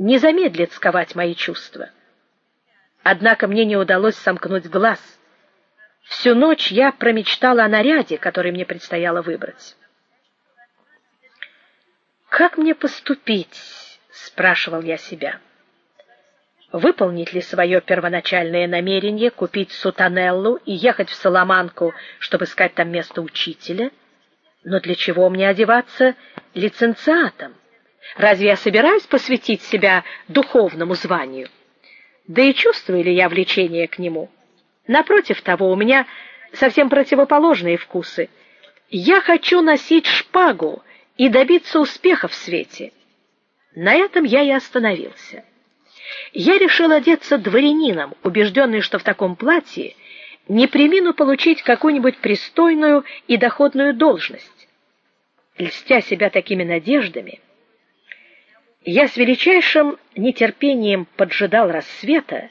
не замедлит сковать мои чувства. Однако мне не удалось сомкнуть глаз. Всю ночь я промечтала о наряде, который мне предстояло выбрать. Как мне поступить, спрашивал я себя. Выполнить ли свое первоначальное намерение купить сутанеллу и ехать в Соломанку, чтобы искать там место учителя? Но для чего мне одеваться лицензиатом? Разве я собираюсь посвятить себя духовному званию? Да и чувствую ли я влечение к нему? Напротив того, у меня совсем противоположные вкусы. Я хочу носить шпагу и добиться успеха в свете. На этом я и остановился. Я решил одеться дворянином, убежденный, что в таком платье не премину получить какую-нибудь пристойную и доходную должность. Льстя себя такими надеждами, я с величайшим нетерпением поджидал рассвета,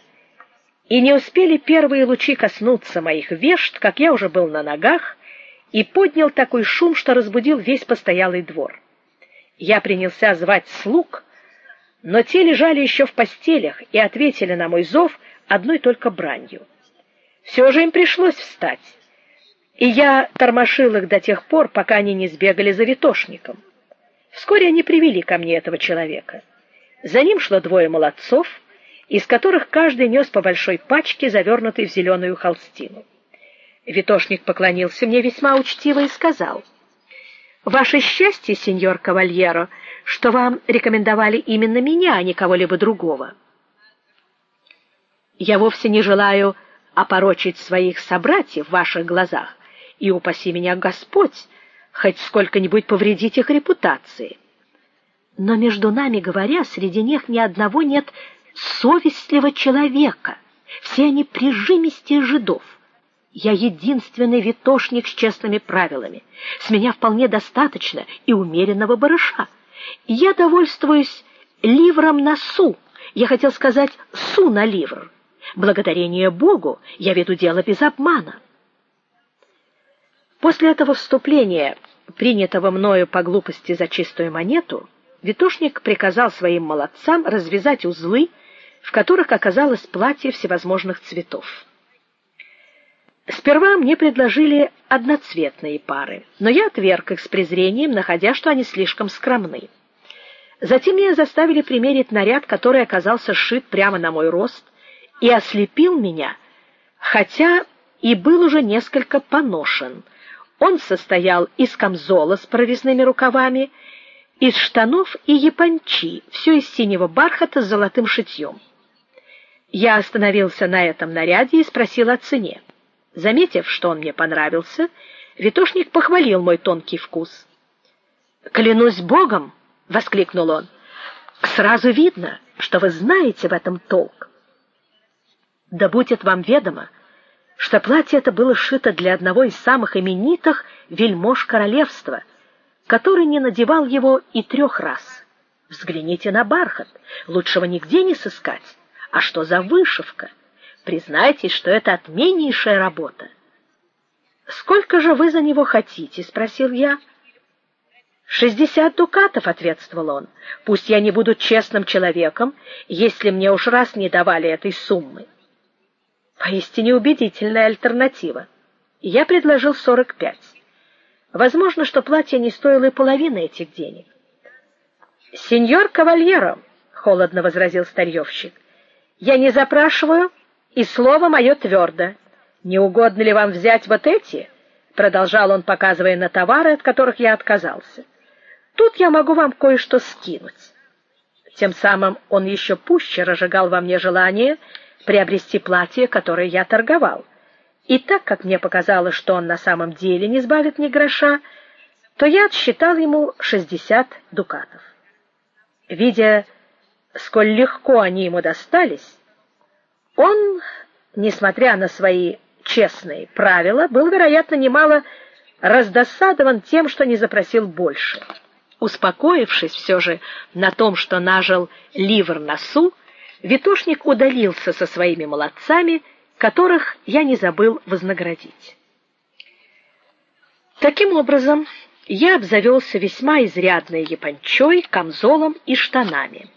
и не успели первые лучи коснуться моих вешт, как я уже был на ногах и поднял такой шум, что разбудил весь постоялый двор. Я принялся звать слуг, но те лежали еще в постелях и ответили на мой зов одной только бранью. Все же им пришлось встать, и я тормошил их до тех пор, пока они не сбегали за витошником. Вскоре они привели ко мне этого человека. За ним шло двое молодцов, из которых каждый нес по большой пачке, завернутой в зеленую холстину. Витошник поклонился мне весьма учтиво и сказал: "Ваше счастье, сеньор Кавальеро, что вам рекомендовали именно меня, а не кого-либо другого. Я вовсе не желаю опорочить своих собратьев в ваших глазах, и упаси меня Господь, хоть сколько-нибудь повредить их репутации. Но между нами говоря, среди них ни одного нет совестливого человека. Все они прижимистые жидов. Я единственный витошник с честными правилами. С меня вполне достаточно и умеренного барыша. Я довольствуюсь ливром на су. Я хотел сказать су на ливр. Благодарение Богу я веду дело без обмана. После этого вступления принятого мною по глупости за чистую монету, Витошник приказал своим молодцам развязать узлы, в которых оказалось платье всевозможных цветов. Сперва мне предложили одноцветные пары, но я отверг их с презрением, находя, что они слишком скромны. Затем меня заставили примерить наряд, который оказался сшит прямо на мой рост и ослепил меня, хотя и был уже несколько поношен — он состоял из камзола с прорезными рукавами, из штанов и япончи, все из синего бархата с золотым шитьем. Я остановился на этом наряде и спросил о цене. Заметив, что он мне понравился, Витошник похвалил мой тонкий вкус. "Клянусь Богом", воскликнул он. "Сразу видно, что вы знаете в этом толк. Да будет вам ведомо, что платье это было сшито для одного из самых именитых вельмож королевства, который не надевал его и трех раз. Взгляните на бархат, лучшего нигде не сыскать. А что за вышивка? Признайтесь, что это отменнейшая работа. Сколько же вы за него хотите, спросил я. «Шестьдесят дукатов, ответствовал он. Пусть я не буду честным человеком, если мне уж раз не давали этой суммы. Поистине убедительная альтернатива. Я предложил сорок пять. Возможно, что платье не стоило и половины этих денег. Сеньор Кавальеро, холодно возразил старьевщик. Я не запрашиваю, и слово мое твердо. Не угодно ли вам взять вот эти? продолжал он, показывая на товары, от которых я отказался. Тут я могу вам кое-что скинуть. Тем самым он еще пуще разжигал во мне желание приобрести платье, которое я торговал. И так как мне показалось, что он на самом деле не сбавит ни гроша, то я отсчитал ему шестьдесят дукатов. Видя, сколь легко они ему достались, он, несмотря на свои честные правила, был, вероятно, немало раздосадован тем, что не запросил больше. Успокоившись все же на том, что нажил ливр су, Витошник удалился со своими молодцами, которых я не забыл вознаградить. Таким образом, я обзавелся весьма изрядной япончой, камзолом и штанами.